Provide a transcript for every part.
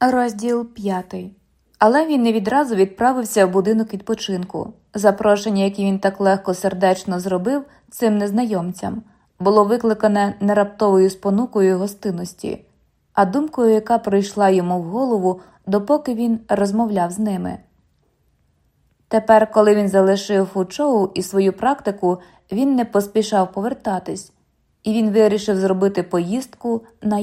Розділ п'ятий. Але він не відразу відправився в будинок відпочинку. Запрошення, яке він так легко сердечно зробив цим незнайомцям, було викликане не раптовою спонукою гостинності, а думкою, яка прийшла йому в голову, допоки він розмовляв з ними. Тепер, коли він залишив фучоу і свою практику, він не поспішав повертатись, і він вирішив зробити поїздку на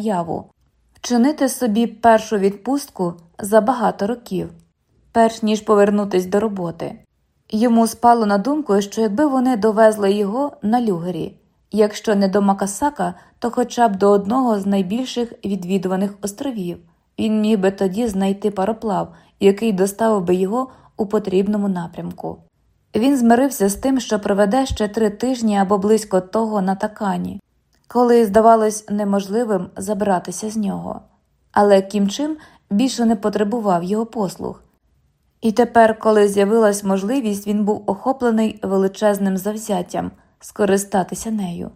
яву, вчинити собі першу відпустку за багато років, перш ніж повернутись до роботи. Йому спало на думку, що якби вони довезли його на люгері, якщо не до Макасака, то хоча б до одного з найбільших відвідуваних островів, він міг би тоді знайти пароплав, який доставив би його у потрібному напрямку. Він змирився з тим, що проведе ще три тижні або близько того на такані, коли здавалось неможливим забратися з нього. Але Кімчим більше не потребував його послуг. І тепер, коли з'явилась можливість, він був охоплений величезним завзяттям скористатися нею.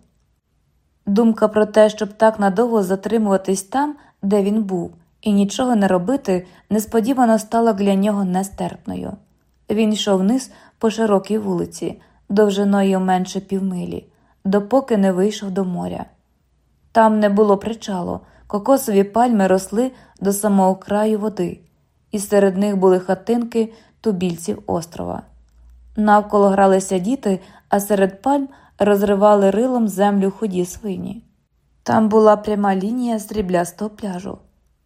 Думка про те, щоб так надовго затримуватись там, де він був, і нічого не робити, несподівано стала для нього нестерпною. Він йшов вниз по широкій вулиці, довжиною менше півмилі, допоки не вийшов до моря. Там не було причалу, кокосові пальми росли до самого краю води, і серед них були хатинки тубільців острова. Навколо гралися діти, а серед пальм розривали рилом землю худі свині. Там була пряма лінія сріблястого пляжу.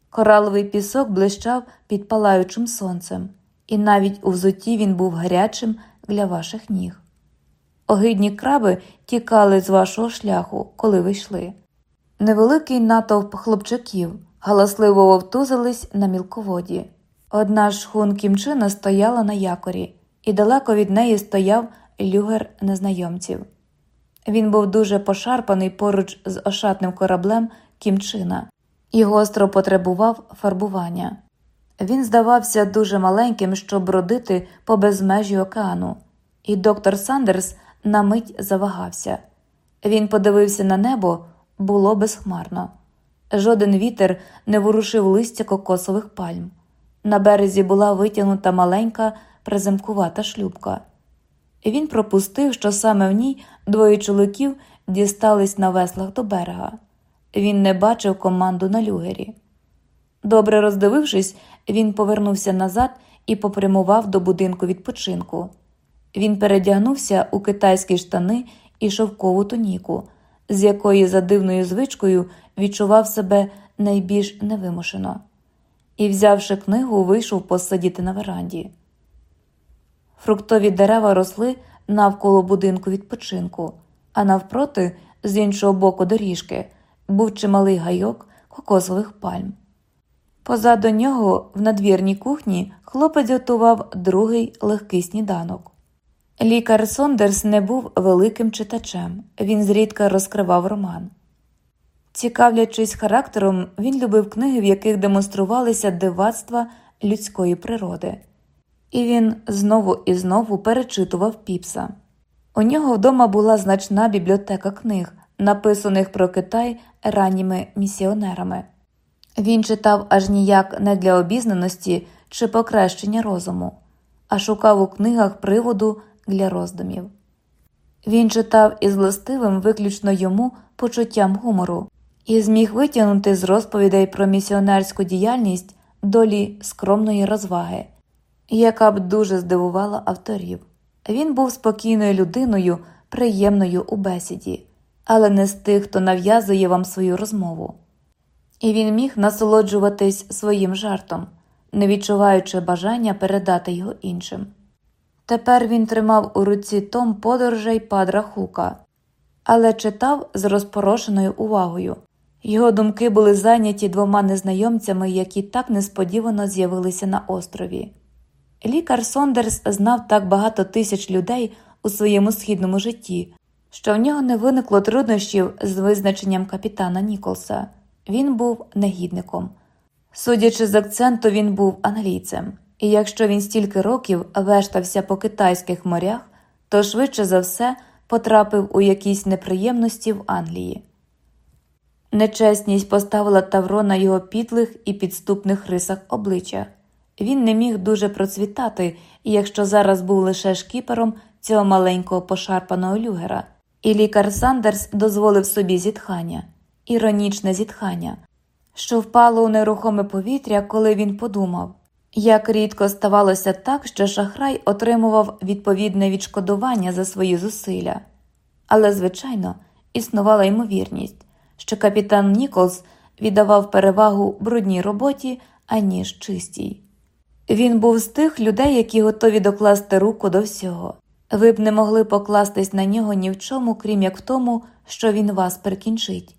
Кораловий пісок блищав під палаючим сонцем, і навіть у взуті він був гарячим для ваших ніг. Огидні краби тікали з вашого шляху, коли ви йшли. Невеликий натовп хлопчаків галасливо вовтузились на мілководі. Одна ж хун кімчина стояла на якорі, і далеко від неї стояв люгер незнайомців. Він був дуже пошарпаний поруч з ошатним кораблем кімчина і гостро потребував фарбування. Він здавався дуже маленьким, щоб бродити по безмежі океану, і доктор Сандерс на мить завагався. Він подивився на небо, було безхмарно. Жоден вітер не ворушив листя кокосових пальм. На березі була витягнута маленька презимкувата шлюбка. Він пропустив, що саме в ній двоє чоловіків дістались на веслах до берега. Він не бачив команду на люгері. Добре роздивившись, він повернувся назад і попрямував до будинку відпочинку. Він передягнувся у китайські штани і шовкову туніку, з якої за дивною звичкою відчував себе найбільш невимушено, і, взявши книгу, вийшов посидіти на веранді. Фруктові дерева росли навколо будинку відпочинку, а навпроти, з іншого боку доріжки, був чималий гайок кокосових пальм. Позаду нього, в надвірній кухні, хлопець готував другий легкий сніданок. Лікар Сондерс не був великим читачем, він зрідка розкривав роман. Цікавлячись характером, він любив книги, в яких демонструвалися дивацтва людської природи, і він знову і знову перечитував піпса. У нього вдома була значна бібліотека книг, написаних про Китай ранніми місіонерами. Він читав аж ніяк не для обізнаності чи покращення розуму, а шукав у книгах приводу для роздумів. Він читав із властивим виключно йому почуттям гумору і зміг витягнути з розповідей про місіонерську діяльність долі скромної розваги, яка б дуже здивувала авторів. Він був спокійною людиною, приємною у бесіді, але не з тих, хто нав'язує вам свою розмову. І він міг насолоджуватись своїм жартом, не відчуваючи бажання передати його іншим. Тепер він тримав у руці том подорожей Падра Хука, але читав з розпорошеною увагою. Його думки були зайняті двома незнайомцями, які так несподівано з'явилися на острові. Лікар Сондерс знав так багато тисяч людей у своєму східному житті, що в нього не виникло труднощів з визначенням капітана Ніколса. Він був негідником. Судячи з акценту, він був англійцем, і якщо він стільки років вештався по китайських морях, то швидше за все потрапив у якісь неприємності в Англії. Нечесність поставила Тавро на його підлих і підступних рисах обличчя. Він не міг дуже процвітати, якщо зараз був лише шкіпером цього маленького пошарпаного люгера, і лікар Сандерс дозволив собі зітхання, іронічне зітхання, що впало у нерухоме повітря, коли він подумав. Як рідко ставалося так, що шахрай отримував відповідне відшкодування за свої зусилля, але, звичайно, існувала ймовірність, що капітан Ніколс віддавав перевагу брудній роботі, аніж чистій. Він був з тих людей, які готові докласти руку до всього. Ви б не могли покластись на нього ні в чому, крім як в тому, що він вас прикінчить.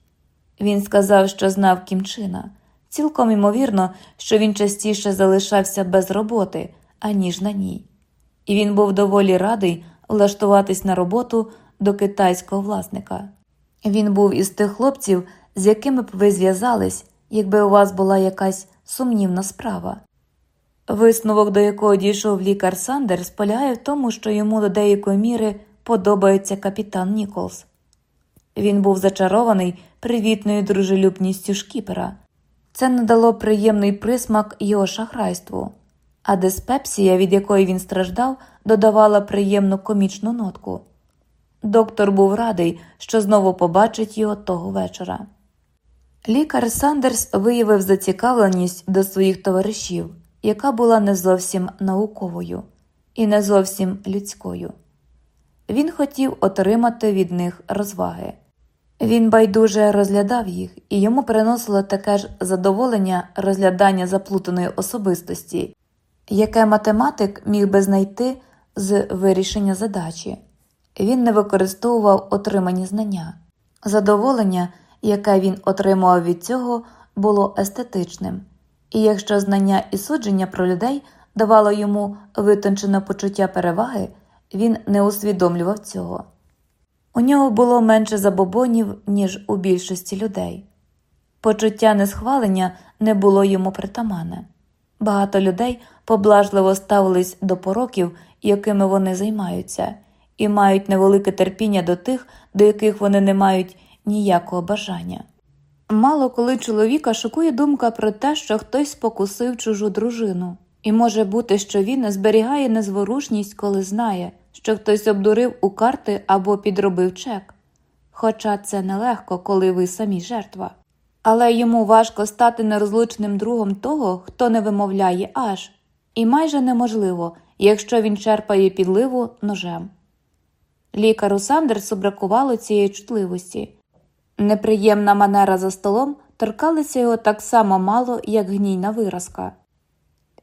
Він сказав, що знав кімчина. Цілком імовірно, що він частіше залишався без роботи, аніж на ній, і він був доволі радий влаштуватись на роботу до китайського власника. Він був із тих хлопців, з якими б ви зв'язались, якби у вас була якась сумнівна справа. Висновок, до якого дійшов лікар Сандерс, полягає в тому, що йому до деякої міри подобається капітан Ніколс. Він був зачарований привітною дружелюбністю шкіпера. Це надало приємний присмак його шахрайству, а диспепсія, від якої він страждав, додавала приємну комічну нотку. Доктор був радий, що знову побачить його того вечора. Лікар Сандерс виявив зацікавленість до своїх товаришів, яка була не зовсім науковою і не зовсім людською. Він хотів отримати від них розваги. Він байдуже розглядав їх, і йому приносило таке ж задоволення розглядання заплутаної особистості, яке математик міг би знайти з вирішення задачі. Він не використовував отримані знання. Задоволення, яке він отримував від цього, було естетичним, і якщо знання і судження про людей давало йому витончене почуття переваги, він не усвідомлював цього. У нього було менше забобонів, ніж у більшості людей. Почуття несхвалення не було йому притамане. Багато людей поблажливо ставились до пороків, якими вони займаються, і мають невелике терпіння до тих, до яких вони не мають ніякого бажання. Мало коли чоловіка шокує думка про те, що хтось спокусив чужу дружину, і може бути, що він зберігає незворушність, коли знає що хтось обдурив у карти або підробив чек. Хоча це нелегко, коли ви самі жертва. Але йому важко стати нерозлучним другом того, хто не вимовляє аж, і майже неможливо, якщо він черпає підливу ножем. Лікару Сандерсу бракувало цієї чутливості. Неприємна манера за столом торкалася його так само мало, як гнійна виразка.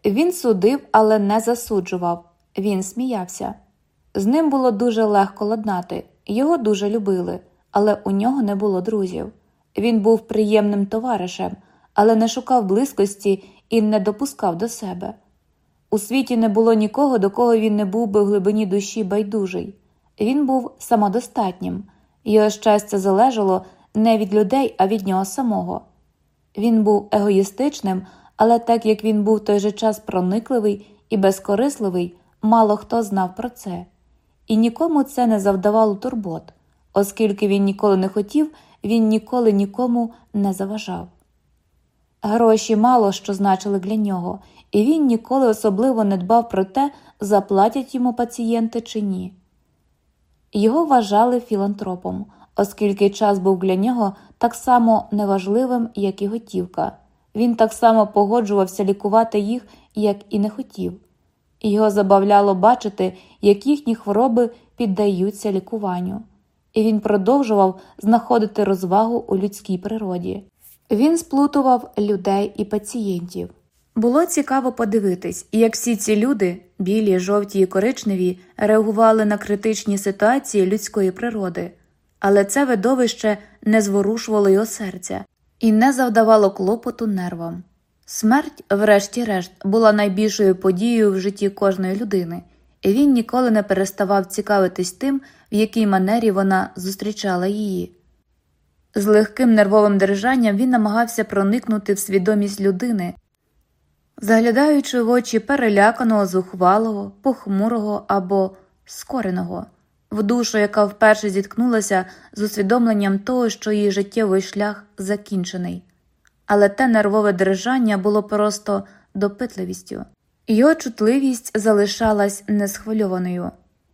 Він судив, але не засуджував, він сміявся. З ним було дуже легко ладнати, його дуже любили, але у нього не було друзів. Він був приємним товаришем, але не шукав близькості і не допускав до себе. У світі не було нікого, до кого він не був би в глибині душі байдужий. Він був самодостатнім, його щастя залежало не від людей, а від нього самого. Він був егоїстичним, але так як він був той же час проникливий і безкорисливий, мало хто знав про це і нікому це не завдавало турбот, оскільки він ніколи не хотів, він ніколи нікому не заважав. Гроші мало що значили для нього, і він ніколи особливо не дбав про те, заплатять йому пацієнти чи ні. Його вважали філантропом, оскільки час був для нього так само неважливим, як і готівка. Він так само погоджувався лікувати їх, як і не хотів. Його забавляло бачити, як їхні хвороби піддаються лікуванню, і він продовжував знаходити розвагу у людській природі. Він сплутував людей і пацієнтів. Було цікаво подивитись, як всі ці люди, білі, жовті і коричневі, реагували на критичні ситуації людської природи, але це видовище не зворушувало його серця і не завдавало клопоту нервам. Смерть, врешті-решт, була найбільшою подією в житті кожної людини, і він ніколи не переставав цікавитись тим, в якій манері вона зустрічала її. З легким нервовим держанням він намагався проникнути в свідомість людини, заглядаючи в очі переляканого, зухвалого, похмурого або скореного, в душу, яка вперше зіткнулася з усвідомленням того, що її життєвий шлях закінчений, але те нервове дрижання було просто допитливістю. Його чутливість залишалась несхвильованою.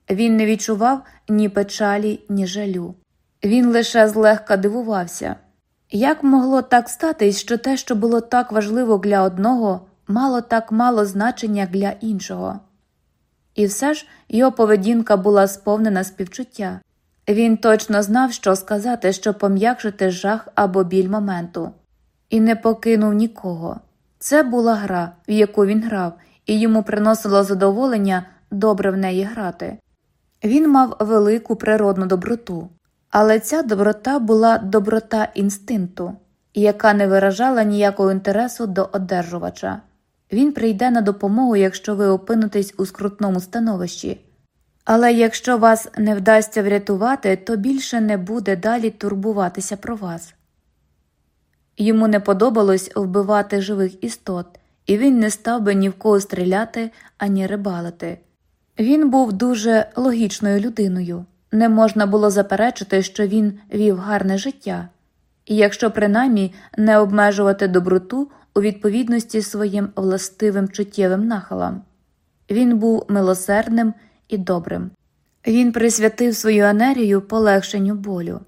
Він не відчував ні печалі, ні жалю. Він лише злегка дивувався. Як могло так статись, що те, що було так важливо для одного, мало так мало значення для іншого? І все ж його поведінка була сповнена співчуття. Він точно знав, що сказати, щоб пом'якшити жах або біль моменту, і не покинув нікого. Це була гра, в яку він грав, і йому приносило задоволення добре в неї грати. Він мав велику природну доброту, але ця доброта була доброта інстинкту, яка не виражала ніякого інтересу до одержувача. Він прийде на допомогу, якщо ви опинитесь у скрутному становищі. Але якщо вас не вдасться врятувати, то більше не буде далі турбуватися про вас. Йому не подобалось вбивати живих істот, і він не став би ні в кого стріляти ані рибалити. Він був дуже логічною людиною, не можна було заперечити, що він вів гарне життя, і якщо принаймні не обмежувати доброту у відповідності своїм властивим чуттєвим нахилам. Він був милосердним і добрим. Він присвятив свою енергію полегшенню болю.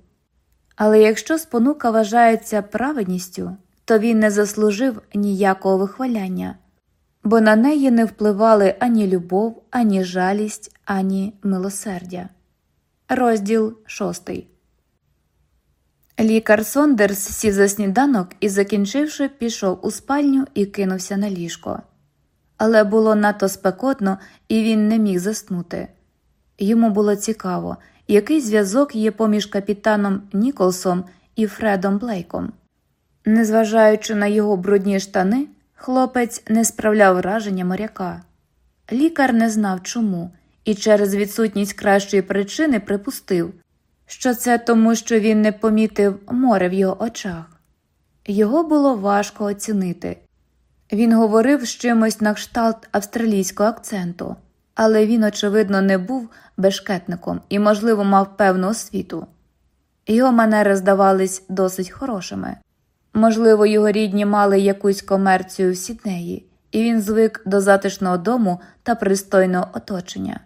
Але якщо спонука вважається праведністю, то він не заслужив ніякого вихваляння, бо на неї не впливали ані любов, ані жалість, ані милосердя. Розділ шостий. Лікар Сондерс сів за сніданок і, закінчивши, пішов у спальню і кинувся на ліжко. Але було надто спекотно, і він не міг заснути. Йому було цікаво, який зв'язок є поміж капітаном Ніколсом і Фредом Блейком. Незважаючи на його брудні штани, хлопець не справляв враження моряка. Лікар не знав чому, і через відсутність кращої причини припустив, що це тому, що він не помітив море в його очах. Його було важко оцінити. Він говорив з чимось на кшталт австралійського акценту, але він, очевидно, не був бешкетником і, можливо, мав певну освіту. Його манери здавались досить хорошими. Можливо, його рідні мали якусь комерцію в Сіднеї, і він звик до затишного дому та пристойного оточення.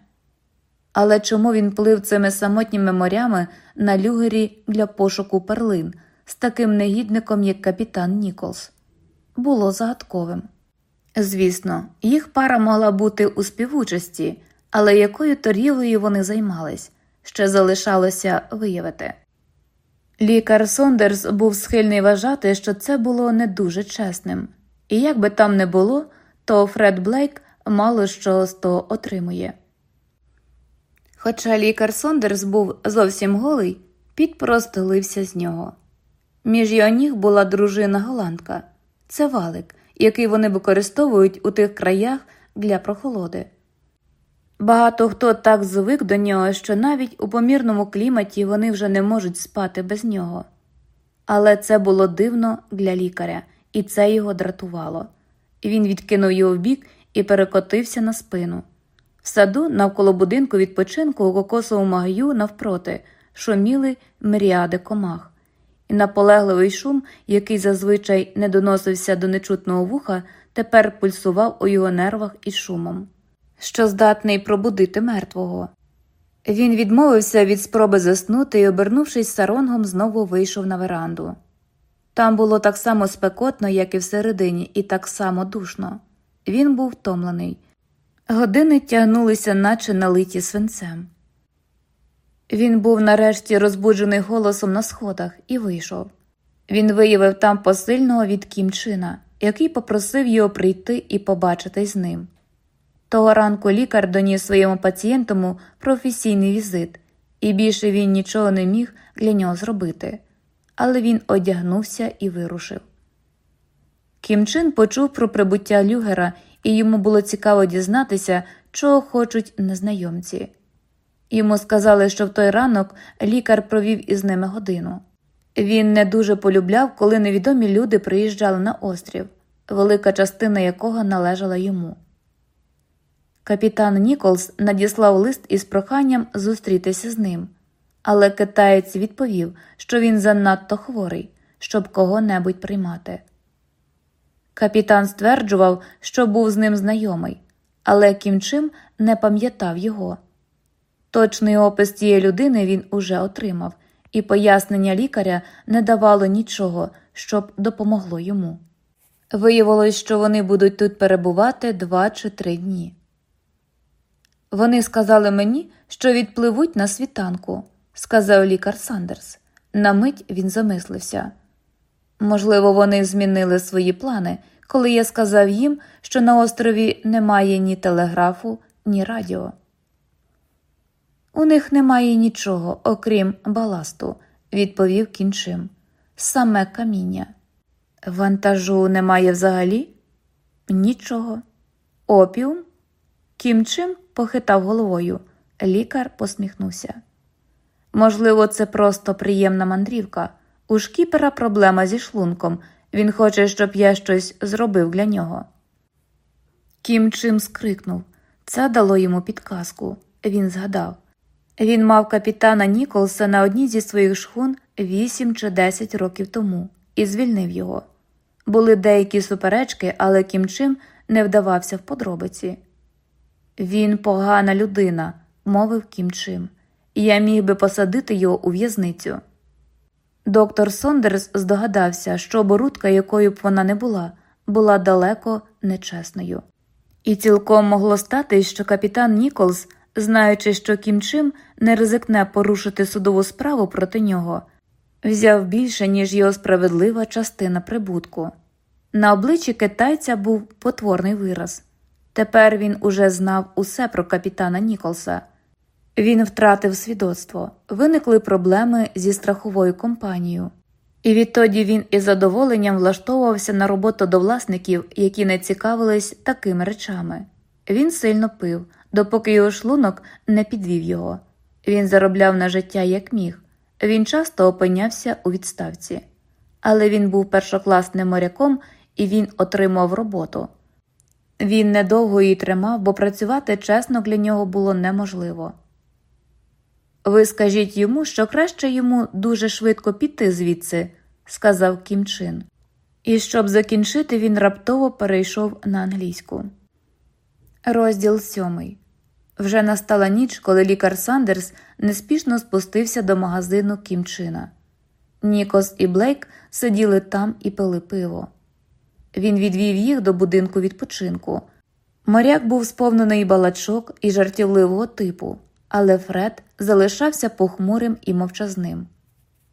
Але чому він плив цими самотніми морями на люгері для пошуку перлин з таким негідником, як капітан Ніколс? Було загадковим. Звісно, їх пара могла бути у співучасті, але якою торгівлею вони займались, ще залишалося виявити. Лікар Сондерс був схильний вважати, що це було не дуже чесним, і як би там не було, то Фред Блейк мало що з того отримує. Хоча лікар Сондерс був зовсім голий, піт просто лився з нього. Між його ніг була дружина голландка це валик, який вони використовують у тих краях для прохолоди. Багато хто так звик до нього, що навіть у помірному кліматі вони вже не можуть спати без нього. Але це було дивно для лікаря, і це його дратувало. Він відкинув його вбік і перекотився на спину. В саду навколо будинку відпочинку у кокосовому гаю навпроти шуміли мріади комах, і наполегливий шум, який зазвичай не доносився до нечутного вуха, тепер пульсував у його нервах із шумом, що здатний пробудити мертвого. Він відмовився від спроби заснути і, обернувшись саронгом, знову вийшов на веранду. Там було так само спекотно, як і всередині, і так само душно. Він був втомлений. Години тягнулися, наче налиті свинцем. Він був нарешті розбуджений голосом на сходах і вийшов. Він виявив там посильного від Кімчина, який попросив його прийти і побачитись з ним. Того ранку лікар доніс своєму пацієнтому професійний візит, і більше він нічого не міг для нього зробити, але він одягнувся і вирушив. Кімчин почув про прибуття Люгера і йому було цікаво дізнатися, чого хочуть незнайомці. Йому сказали, що в той ранок лікар провів із ними годину. Він не дуже полюбляв, коли невідомі люди приїжджали на острів, велика частина якого належала йому. Капітан Ніколс надіслав лист із проханням зустрітися з ним, але китаєць відповів, що він занадто хворий, щоб кого-небудь приймати. Капітан стверджував, що був з ним знайомий, але Кім Чим не пам'ятав його. Точний опис цієї людини він уже отримав, і пояснення лікаря не давало нічого, щоб допомогло йому. Виявилось, що вони будуть тут перебувати два чи три дні. Вони сказали мені, що відпливуть на світанку, сказав лікар Сандерс. На мить він замислився. Можливо, вони змінили свої плани, коли я сказав їм, що на острові немає ні телеграфу, ні радіо. У них немає нічого, окрім баласту, відповів кінчим. Саме каміння. Вантажу немає взагалі? Нічого. Опіум? Кімчим похитав головою. Лікар посміхнувся. Можливо, це просто приємна мандрівка. У шкіпера проблема зі шлунком. Він хоче, щоб я щось зробив для нього. Кім Чим скрикнув. Це дало йому підказку. Він згадав. Він мав капітана Ніколса на одній зі своїх шхун 8 чи 10 років тому і звільнив його. Були деякі суперечки, але Кім Чим не вдавався в подробиці. Він погана людина, мовив Кім Чим, і я міг би посадити його у в'язницю. Доктор Сондерс здогадався, що оборудка, якою б вона не була, була далеко нечесною. І цілком могло стати, що капітан Ніколс, знаючи, що Кім Чим не ризикне порушити судову справу проти нього, взяв більше, ніж його справедлива частина прибутку. На обличчі китайця був потворний вираз. Тепер він уже знав усе про капітана Ніколса. Він втратив свідоцтво, виникли проблеми зі страховою компанією, і відтоді він із задоволенням влаштовувався на роботу до власників, які не цікавились такими речами. Він сильно пив, допоки його шлунок не підвів його. Він заробляв на життя як міг. Він часто опинявся у відставці, але він був першокласним моряком і він отримав роботу. Він недовго її тримав, бо працювати чесно для нього було неможливо. Ви скажіть йому, що краще йому дуже швидко піти звідси, сказав Кімчин. І щоб закінчити, він раптово перейшов на англійську. Розділ сьомий. Вже настала ніч, коли лікар Сандерс неспішно спустився до магазину Кімчина. Нікос і Блейк сиділи там і пили пиво. Він відвів їх до будинку відпочинку. Моряк був сповнений балачок і жартівливого типу, але Фред залишався похмурим і мовчазним.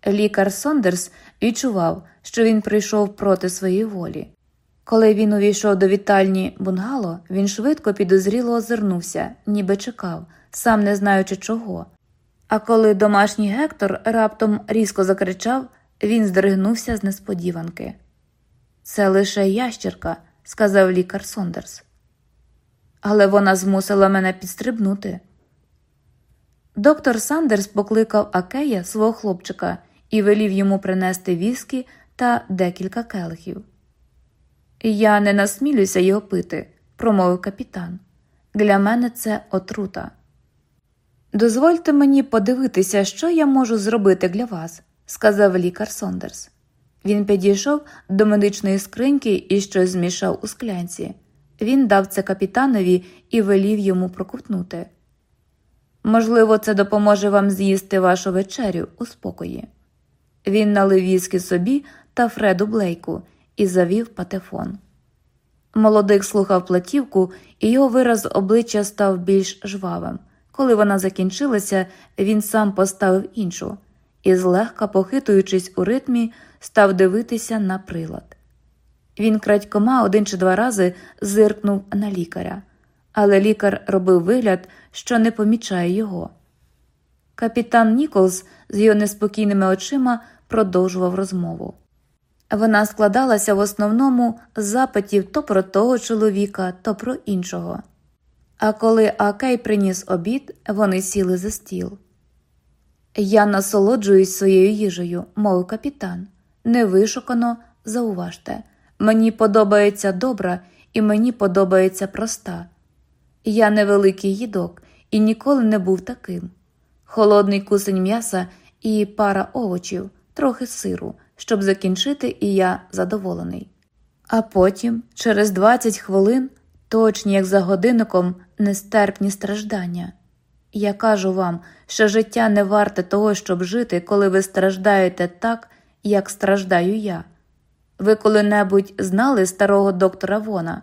Лікар Сондерс відчував, що він прийшов проти своєї волі. Коли він увійшов до вітальні бунгало, він швидко підозріло озирнувся, ніби чекав, сам не знаючи чого. А коли домашній Гектор раптом різко закричав, він здригнувся з несподіванки. Це лише ящерка, сказав лікар Сондерс. Але вона змусила мене підстрибнути. Доктор Сандерс покликав Акея свого хлопчика і велів йому принести віскі та декілька келихів. Я не насмілюся його пити, промовив капітан. Для мене це отрута. Дозвольте мені подивитися, що я можу зробити для вас, сказав лікар Сондерс. Він підійшов до медичної скриньки і щось змішав у склянці. Він дав це капітанові і велів йому проковтнути. Можливо, це допоможе вам з'їсти вашу вечерю у спокої. Він налив віскі собі та Фреду Блейку і завів патефон. Молодик слухав платівку, і його вираз обличчя став більш жвавим. Коли вона закінчилася, він сам поставив іншу і, злегка похитуючись у ритмі, став дивитися на прилад. Він крадькома один чи два рази зиркнув на лікаря, але лікар робив вигляд, що не помічає його. Капітан Ніколс з його неспокійними очима продовжував розмову. Вона складалася в основному з запитів то про того чоловіка, то про іншого. А коли Акей приніс обід, вони сіли за стіл. Я насолоджуюсь своєю їжею, мовив капітан. Невишукано зауважте. Мені подобається добра і мені подобається проста. Я невеликий їдок і ніколи не був таким. Холодний кусень м'яса і пара овочів, трохи сиру, щоб закінчити, і я задоволений. А потім, через 20 хвилин, точні як за годинником, нестерпні страждання. Я кажу вам, що життя не варте того, щоб жити, коли ви страждаєте так, як страждаю я. Ви коли-небудь знали старого доктора Вона,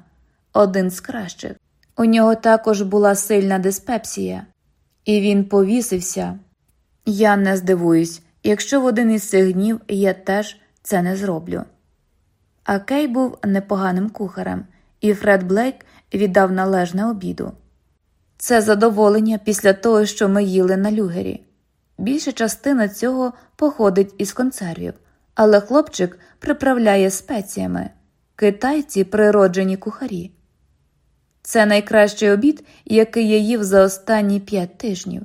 один з кращих. У нього також була сильна диспепсія, і він повісився. Я не здивуюсь, якщо в один із цих днів я теж це не зроблю. А Кей був непоганим кухарем, і Фред Блейк віддав належне обіду. Це задоволення після того, що ми їли на люгері. Більша частина цього походить із консервів, але хлопчик приправляє спеціями китайці природжені кухарі. Це найкращий обід, який я їв за останні п'ять тижнів.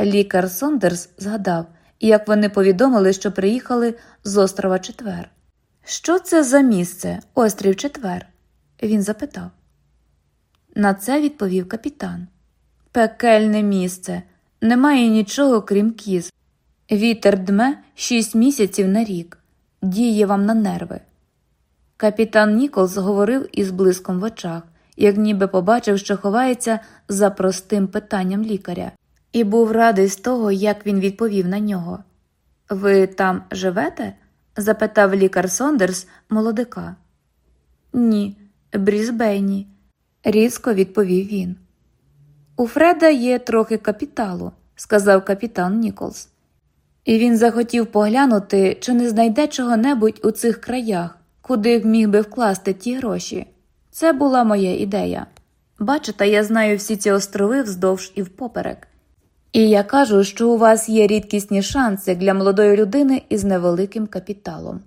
Лікар Сондерс згадав, як вони повідомили, що приїхали з острова Четвер. Що це за місце, острів Четвер? Він запитав. На це відповів капітан. Пекельне місце, немає нічого крім кіз. Вітер дме шість місяців на рік, діє вам на нерви. Капітан Ніколс говорив із блиском в очах, як ніби побачив, що ховається за простим питанням лікаря, і був радий з того, як він відповів на нього. Ви там живете? запитав лікар Сондерс молодика. Ні, Брізбейні, різко відповів він. У Фреда є трохи капіталу, сказав капітан Ніколс. І він захотів поглянути, чи не знайде чого-небудь у цих краях, куди міг би вкласти ті гроші. Це була моя ідея. Бачите, я знаю всі ці острови вздовж і впоперек. І я кажу, що у вас є рідкісні шанси для молодої людини із невеликим капіталом.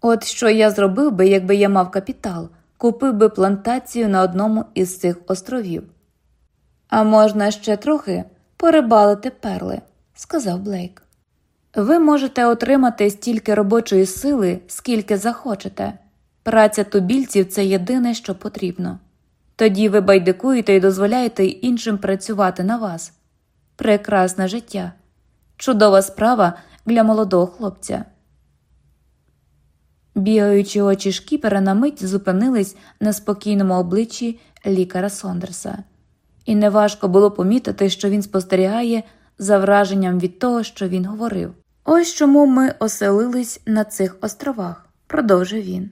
От що я зробив би, якби я мав капітал, купив би плантацію на одному із цих островів. А можна ще трохи порибалити перли, сказав Блейк. Ви можете отримати стільки робочої сили, скільки захочете. Праця тубільців це єдине, що потрібно. Тоді ви байдикуєте і дозволяєте іншим працювати на вас. Прекрасне життя, чудова справа для молодого хлопця. Бігаючи очі шкіпера на мить зупинились на спокійному обличчі лікаря Сондерса, і неважко було помітити, що він спостерігає за враженням від того, що він говорив. Ось чому ми оселились на цих островах, продовжив він.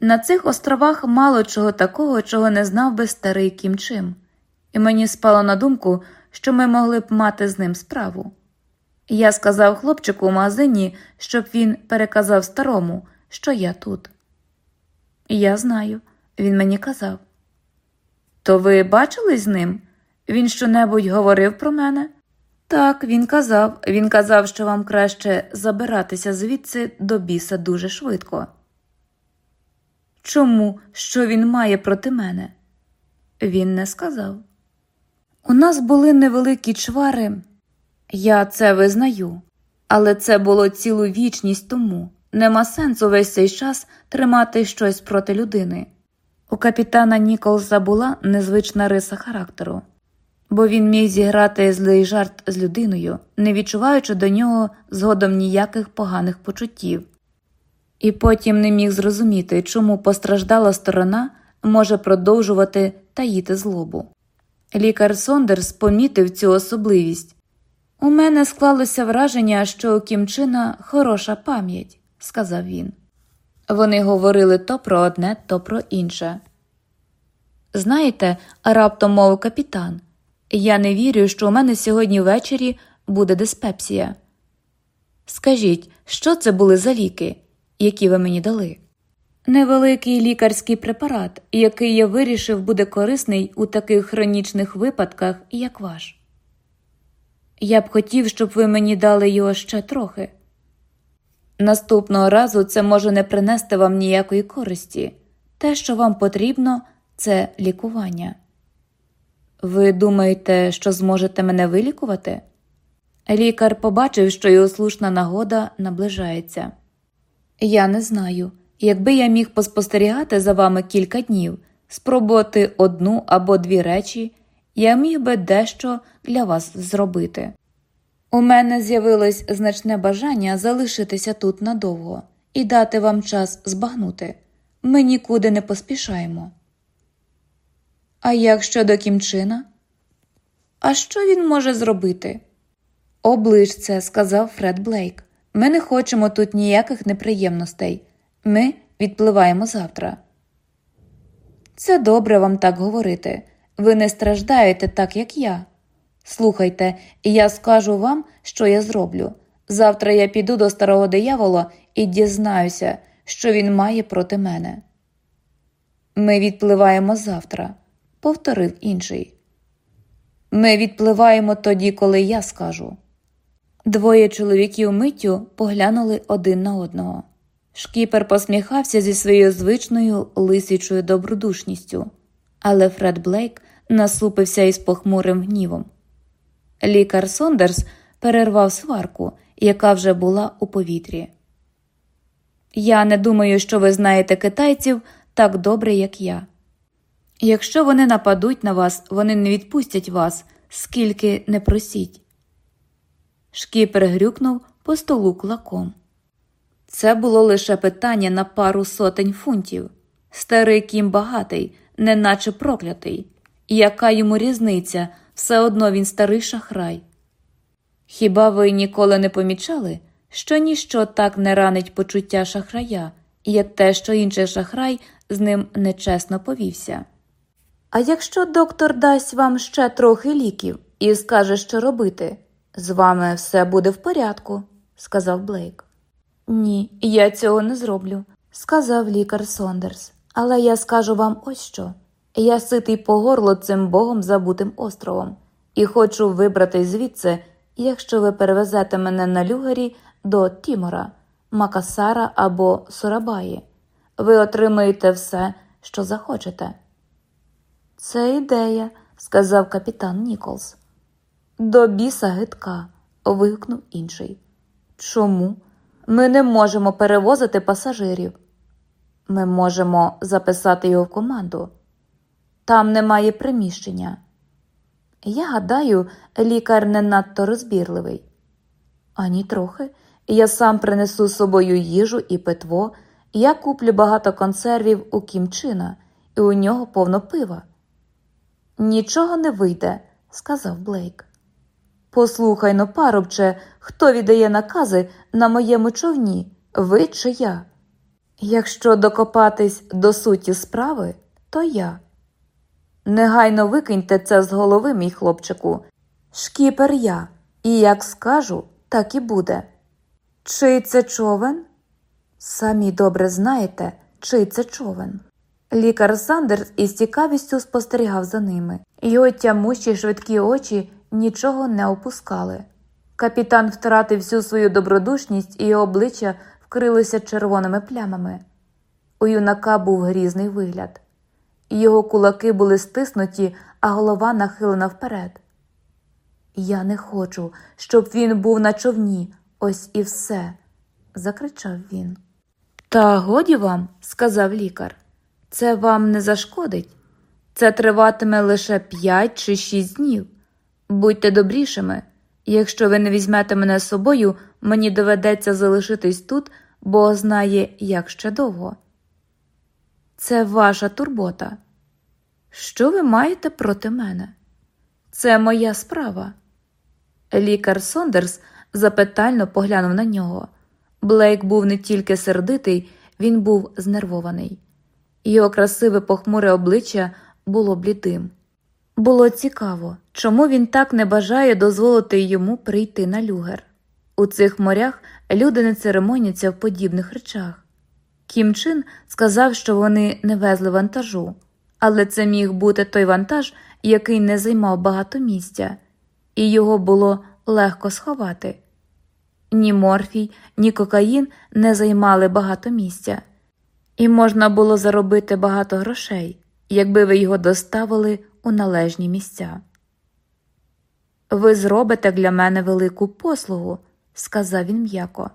На цих островах мало чого такого, чого не знав би старий Кімчим, і мені спало на думку, що ми могли б мати з ним справу. Я сказав хлопчику в магазині, щоб він переказав старому, що я тут. Я знаю, він мені казав. То ви бачили з ним? Він щонебудь говорив про мене? Так, він казав. Він казав, що вам краще забиратися звідси до біса дуже швидко. Чому що він має проти мене? Він не сказав. У нас були невеликі чвари, я це визнаю, але це було цілу вічність тому. Нема сенсу весь цей час тримати щось проти людини. У капітана Ніколса була незвична риса характеру, бо він міг зіграти злий жарт з людиною, не відчуваючи до нього згодом ніяких поганих почуттів, і потім не міг зрозуміти, чому постраждала сторона може продовжувати таїти злобу. Лікар Сондерс помітив цю особливість. У мене склалося враження, що у Кімчина хороша пам'ять, сказав він. Вони говорили то про одне, то про інше. Знаєте, раптом мовив капітан, я не вірю, що у мене сьогодні ввечері буде диспепсія. Скажіть, що це були за ліки, які ви мені дали? Невеликий лікарський препарат, який я вирішив буде корисний у таких хронічних випадках, як ваш. Я б хотів, щоб ви мені дали його ще трохи. Наступного разу це може не принести вам ніякої користі. Те, що вам потрібно, це лікування. Ви думаєте, що зможете мене вилікувати? Лікар побачив, що його слушна нагода наближається. Я не знаю. Якби я міг поспостерігати за вами кілька днів, спробувати одну або дві речі, я міг би дещо для вас зробити. У мене з'явилось значне бажання залишитися тут надовго і дати вам час збагнути. Ми нікуди не поспішаємо. А як щодо кімчина? А що він може зробити? Оближ це, сказав Фред Блейк. Ми не хочемо тут ніяких неприємностей. Ми відпливаємо завтра. Це добре вам так говорити. Ви не страждаєте так, як я. Слухайте, я скажу вам, що я зроблю. Завтра я піду до старого диявола і дізнаюся, що він має проти мене. Ми відпливаємо завтра, повторив інший. Ми відпливаємо тоді, коли я скажу. Двоє чоловіків миттю поглянули один на одного. Шкіпер посміхався зі своєю звичною лисячою добродушністю, але Фред Блейк насупився із похмурим гнівом. Лікар Сондерс перервав сварку, яка вже була у повітрі. Я не думаю, що ви знаєте китайців так добре, як я. Якщо вони нападуть на вас, вони не відпустять вас, скільки не просіть. Шкіпер грюкнув по столу кулаком. Це було лише питання на пару сотень фунтів. Старий кім багатий, неначе проклятий. Яка йому різниця, все одно він старий шахрай. Хіба ви ніколи не помічали, що ніщо так не ранить почуття шахрая, як те, що інший шахрай з ним нечесно повівся? А якщо доктор дасть вам ще трохи ліків і скаже, що робити, з вами все буде в порядку, сказав Блейк. Ні, я цього не зроблю, сказав лікар Сондерс. Але я скажу вам ось що. Я ситий по горло цим богом забутим островом, і хочу вибрати звідси, якщо ви перевезете мене на люгері до Тімора, Макасара або Сурабаї. Ви отримаєте все, що захочете. Це ідея, сказав капітан Ніколс. До біса гидка. вигукнув інший. Чому? Ми не можемо перевозити пасажирів. Ми можемо записати його в команду. Там немає приміщення. Я гадаю, лікар не надто розбірливий. Ані трохи. Я сам принесу з собою їжу і питво, я куплю багато консервів у кімчина, і у нього повно пива. Нічого не вийде, сказав Блейк. Послухай но, парубче, хто віддає накази на моєму човні, ви чи я? Якщо докопатись до суті справи, то я. Негайно викиньте це з голови, мій хлопчику. Шкіпер я, і як скажу, так і буде. Чий це човен? Самі добре знаєте, чий це човен. Лікар Сандерс із цікавістю спостерігав за ними. Його тямущі швидкі очі нічого не опускали. Капітан втратив всю свою добродушність, і його обличчя вкрилося червоними плямами. У юнака був грізний вигляд. Його кулаки були стиснуті, а голова нахилена вперед. Я не хочу, щоб він був на човні, ось і все, закричав він. Та годі вам, сказав лікар, це вам не зашкодить. Це триватиме лише п'ять чи шість днів. Будьте добрішими. Якщо ви не візьмете мене з собою, мені доведеться залишитись тут, бо знає, як ще довго. Це ваша турбота. Що ви маєте проти мене? Це моя справа. Лікар Сондерс запитально поглянув на нього. Блейк був не тільки сердитий, він був знервований. Його красиве похмуре обличчя було блідим. Було цікаво, чому він так не бажає дозволити йому прийти на люгер. У цих морях люди не церемоняться в подібних речах. Кім Чин сказав, що вони не везли вантажу, але це міг бути той вантаж, який не займав багато місця, і його було легко сховати. Ні морфій, ні кокаїн не займали багато місця, і можна було заробити багато грошей, якби ви його доставили у належні місця. Ви зробите для мене велику послугу, сказав він м'яко.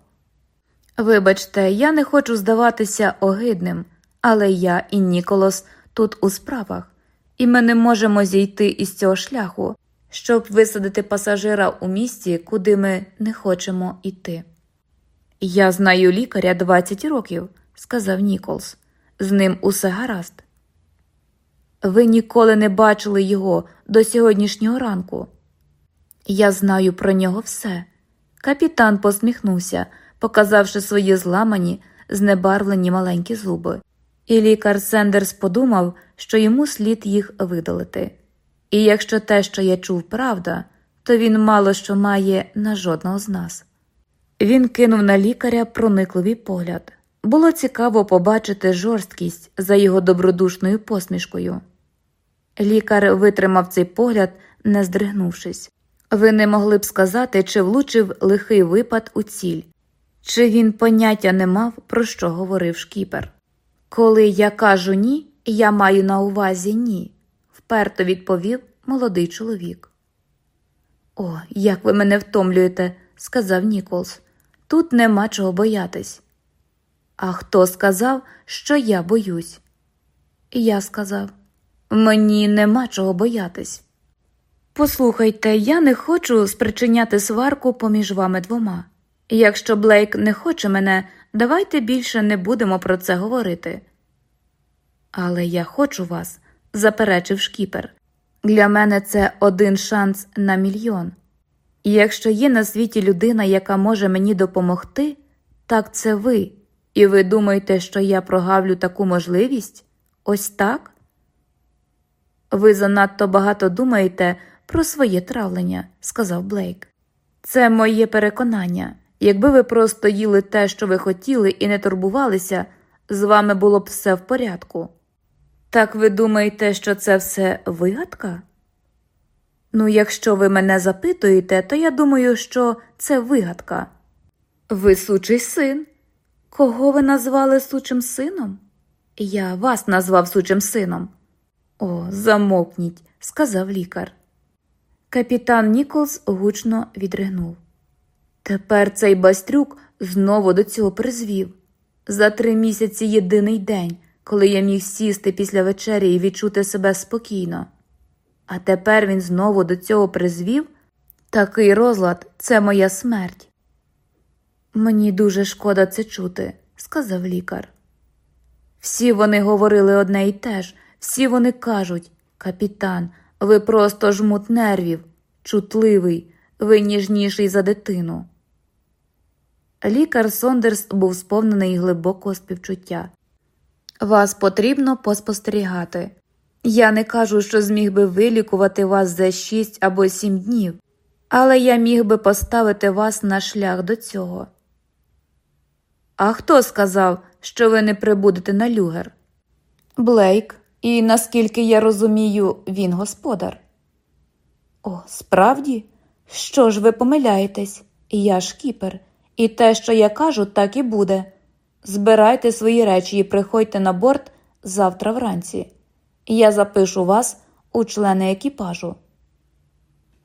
Вибачте, я не хочу здаватися огидним, але я і Ніколос тут у справах, і ми не можемо зійти із цього шляху, щоб висадити пасажира у місті, куди ми не хочемо йти. Я знаю лікаря 20 років, сказав Ніколс. З ним усе гаразд. Ви ніколи не бачили його до сьогоднішнього ранку. Я знаю про нього все. Капітан посміхнувся, показавши свої зламані, знебарвлені маленькі зуби, і лікар Сендерс подумав, що йому слід їх видалити. І якщо те, що я чув, правда, то він мало що має на жодного з нас. Він кинув на лікаря проникливий погляд. Було цікаво побачити жорсткість за його добродушною посмішкою. Лікар витримав цей погляд, не здригнувшись. Ви не могли б сказати, чи влучив лихий випад у ціль, чи він поняття не мав, про що говорив шкіпер. Коли я кажу ні, я маю на увазі ні, вперто відповів молодий чоловік. О, як ви мене втомлюєте, сказав Ніколс. Тут нема чого боятись. А хто сказав, що я боюсь? Я сказав мені нема чого боятись. Послухайте, я не хочу спричиняти сварку поміж вами двома. Якщо Блейк не хоче мене, давайте більше не будемо про це говорити. Але я хочу вас, заперечив шкіпер. Для мене це один шанс на мільйон. І якщо є на світі людина, яка може мені допомогти, так це ви. І ви думаєте, що я прогавлю таку можливість? Ось так? Ви занадто багато думаєте про своє травлення, сказав Блейк. Це моє переконання. Якби ви просто їли те, що ви хотіли, і не турбувалися, з вами було б все в порядку. Так ви думаєте, що це все вигадка? Ну, якщо ви мене запитуєте, то я думаю, що це вигадка. Ви сучий син. Кого ви назвали сучим сином? Я вас назвав сучим сином. О, замовкніть, сказав лікар. Капітан Ніколс гучно відригнув. Тепер цей бастрюк знову до цього призвів. За три місяці єдиний день, коли я міг сісти після вечері і відчути себе спокійно. А тепер він знову до цього призвів. Такий розлад це моя смерть. Мені дуже шкода це чути, сказав лікар. Всі вони говорили одне й те ж, всі вони кажуть капітан, ви просто жмут нервів, чутливий, ви ніжніший за дитину. Лікар Сондерс був сповнений глибокого співчуття. Вас потрібно поспостерігати. Я не кажу, що зміг би вилікувати вас за шість або сім днів, але я міг би поставити вас на шлях до цього. А хто сказав, що ви не прибудете на люгер? Блейк, і наскільки я розумію, він господар. О, справді? Що ж ви помиляєтесь? Я ж кіпер, і те, що я кажу, так і буде. Збирайте свої речі і приходьте на борт завтра вранці. Я запишу вас у члени екіпажу.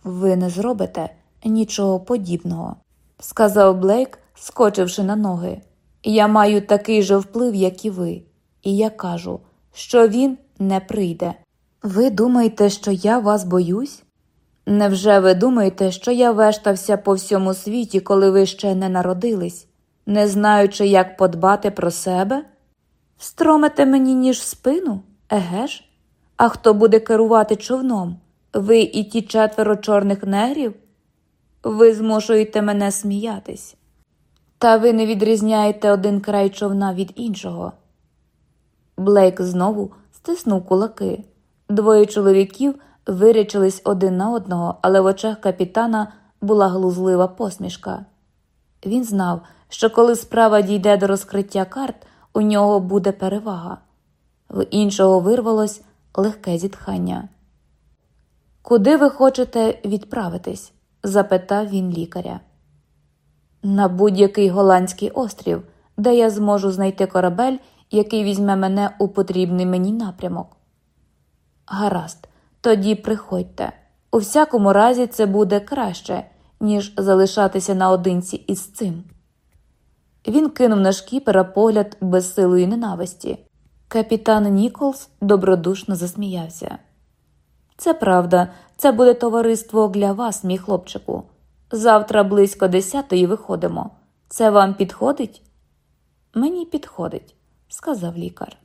Ви не зробите нічого подібного, сказав Блейк, скочивши на ноги. Я маю такий же вплив, як і ви, і я кажу, що він не прийде. Ви думаєте, що я вас боюсь? Невже ви думаєте, що я вештався по всьому світі, коли ви ще не народились, не знаючи, як подбати про себе? Стромите мені ніж в спину, еге ж? А хто буде керувати човном? Ви і ті четверо чорних негрів? Ви змушуєте мене сміятись. Та ви не відрізняєте один край човна від іншого. Блейк знову стиснув кулаки. Двоє чоловіків вирячились один на одного, але в очах капітана була глузлива посмішка. Він знав, що коли справа дійде до розкриття карт, у нього буде перевага. В іншого вирвалось легке зітхання. Куди ви хочете відправитись? запитав він лікаря. На будь-який голландський острів, де я зможу знайти корабель, який візьме мене у потрібний мені напрямок. Гаразд, тоді приходьте. У всякому разі, це буде краще, ніж залишатися наодинці із цим. Він кинув на шкіпера погляд безсилої ненависті. Капітан Ніколс добродушно засміявся. Це правда, це буде товариство для вас, мій хлопчику. Завтра близько десятої виходимо. Це вам підходить? Мені підходить, сказав лікар.